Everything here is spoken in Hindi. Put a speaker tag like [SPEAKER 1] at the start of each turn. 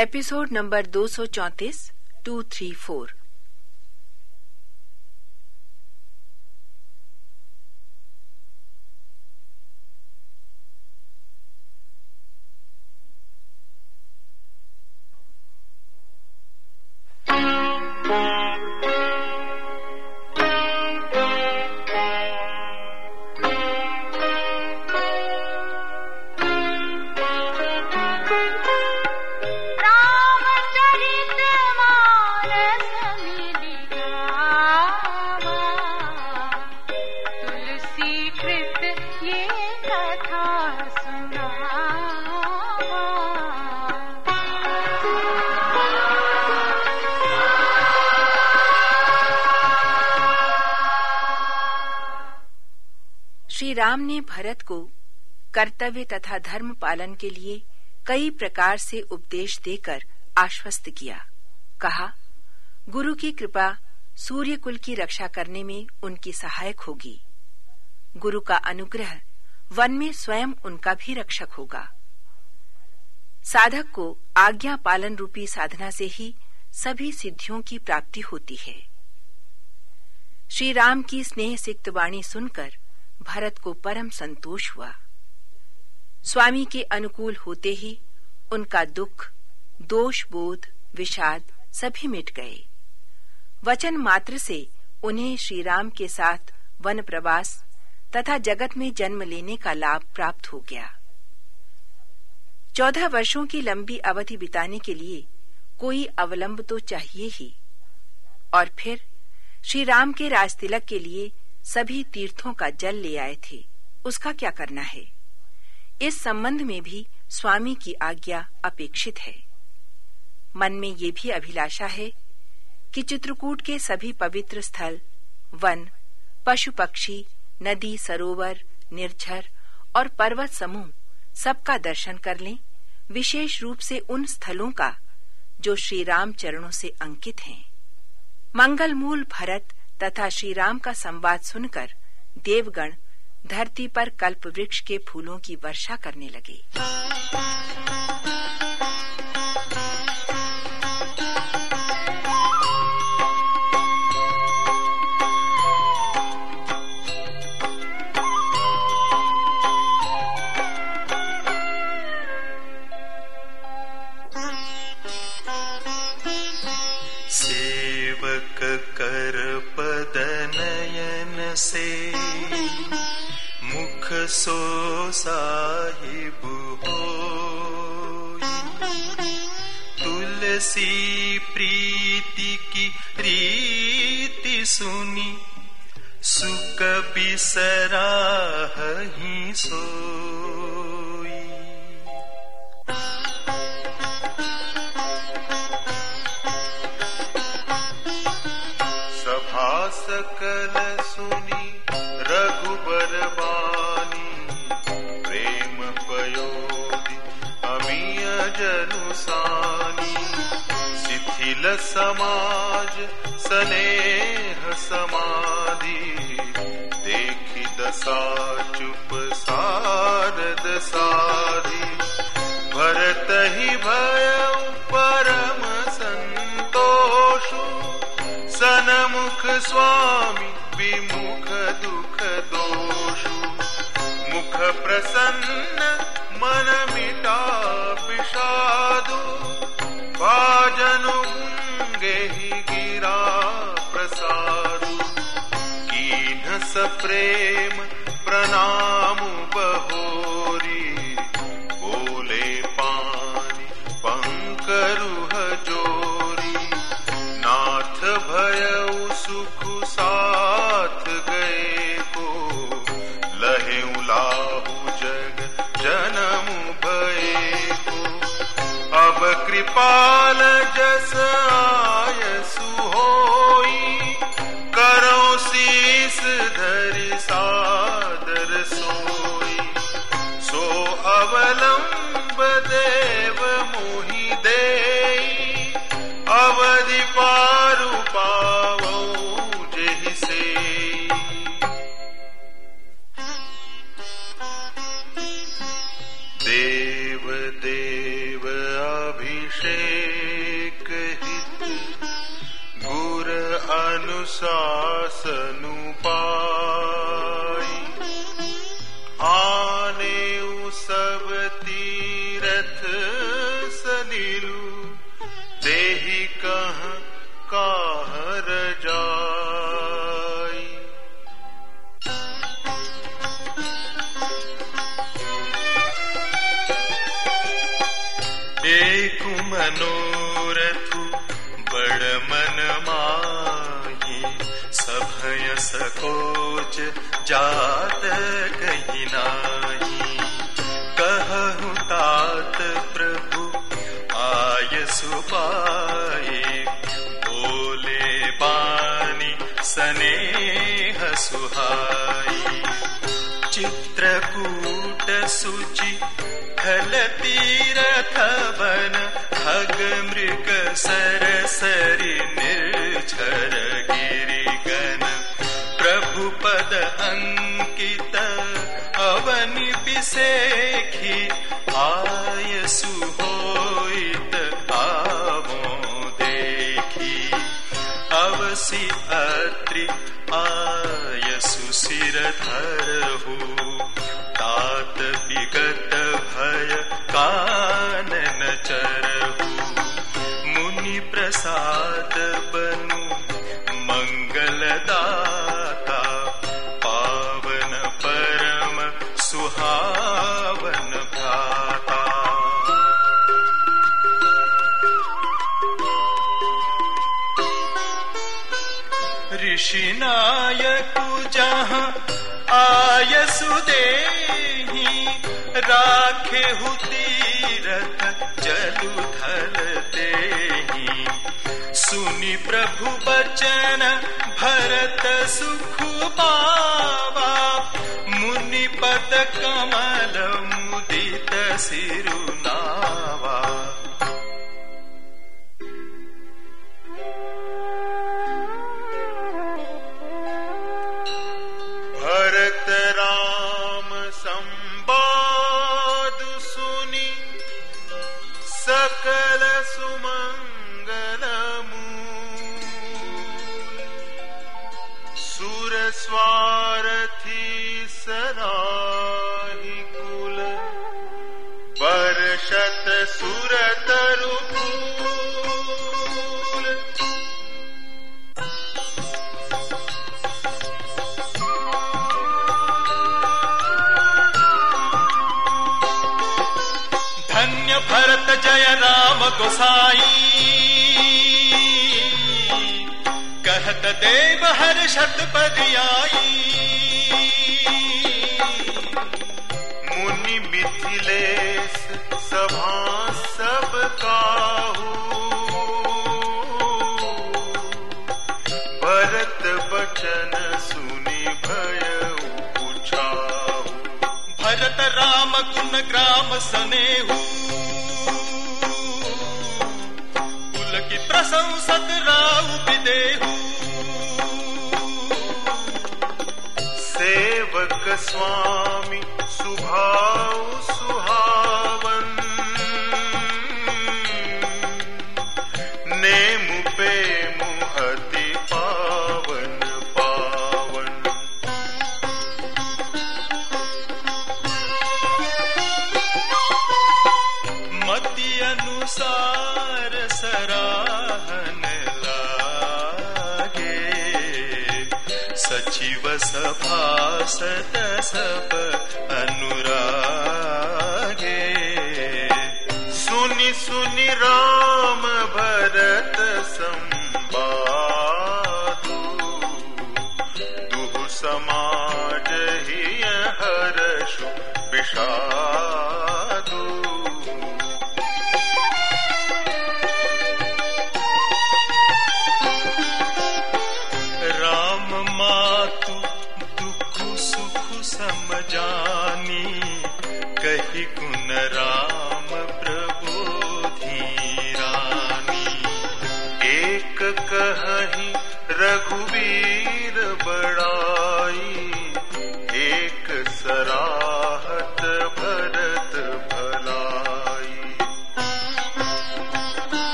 [SPEAKER 1] एपिसोड नंबर दो सौ चौतीस two three four Shri Ram ने भरत को कर्तव्य तथा धर्म पालन के लिए कई प्रकार से उपदेश देकर आश्वस्त किया। कहा, गुरु की कृपा सूर्य कुल की रक्षा करने में उनकी सहायक होगी। गुरु का अनुग्रह वन में स्वयं उनका भी रक्षक होगा। साधक को आज्ञा पालन रूपी साधना से ही सभी सिद्धियों की प्राप्ति होती है। श्री राम की स्नेह सिक्त वाणी सुनकर भरत को परम संतोष हुआ। स्वामी के अनुकूल होते ही उनका दुख, दोष, बोध, विषाद सभी मिट गए। वचन मात्र से उन्हें श्री राम के साथ वन प्रवास तथा जगत में जन्म लेने का लाभ प्राप्त हो गया। चौदह वर्षों की लंबी अवधि बिताने के लिए कोई अवलंब तो चाहिए ही। और फिर श्री राम के राजतिलक के लिए सभी तीर्थों का जल ले आए थे। उसका क्या करना है? इस संबंध में भी स्वामी की आज्ञा अपेक्षित है। मन में ये भी अभिलाषा है कि चित्रकूट के सभी पवित्र स्थल, वन, पशु पक्षी, नदी, सरोवर, निर्झर और पर्वत समूह सबका दर्शन कर लें, विशेष रूप से उन स्थलों का जो श्री राम चरणों से अंकित हैं। मंगलमूल भरत तथा श्री राम का संवाद सुनकर देवगण धरती पर कल्प वृक्ष के फूलों की वर्षा करने लगे।
[SPEAKER 2] से मुख सो साहिब हो। तुलसी प्रीति की रीति सुनी सुख बिसरा ही सो। शिथिल समाज, स्नेह समाधि। देखी दशा, चुप सारद साधी। भरत ही भय परम संतोषु। सनमुख स्वामी, विमुख दुख दोषु। मुख प्रसन्न, मन मिटा विषादु भाजनु ही गिरा प्रसादु। कीन स प्रेम प्रणाम कृपाल जस आय सुहोई करो शीस धरि सादर सोई। सो अवलंब देव मोहि दे अवधि पारु पावो
[SPEAKER 3] अनुशासनु पाई। आने सब तीरथ सलीलु। देही कह काहर जाई। एक मनोरथु बड़ मन सकोच जात कही नाही। कहु तात प्रभु, आय सुपाए बोले बानी स्नेह सुहाई चित्रकूट सुचि फल तीरथ वन खग अवनि बिसेखी आय सुहोइत आवो देखी। अवसि अत्रि आय सुशिर धरहु तात विगत भय कानन चरहु मुनि प्रसाद बनु मंगलदाता ऋषि नायकु जहाँ आय सुदेही राखे तीरथ जलु देही। सुनि प्रभु बचन भरत सुख पावा। मुनि पद कमल मुदित सिरुनावा धन्य भरत जय राम गोसाई। कहत देव हर्षत बदियाई मुनि मिथिलेश काहू। भरत बचन सुनि भय भरत राम ग्राम सनेहू। कुल की प्रशंसत राउ विदेहू। सेवक स्वामी सुभाव सुहावन सभासद सब अनुरागे। सुनि सुनि राम भरत संवादु। दुहु समाज ही हर्षु विषादु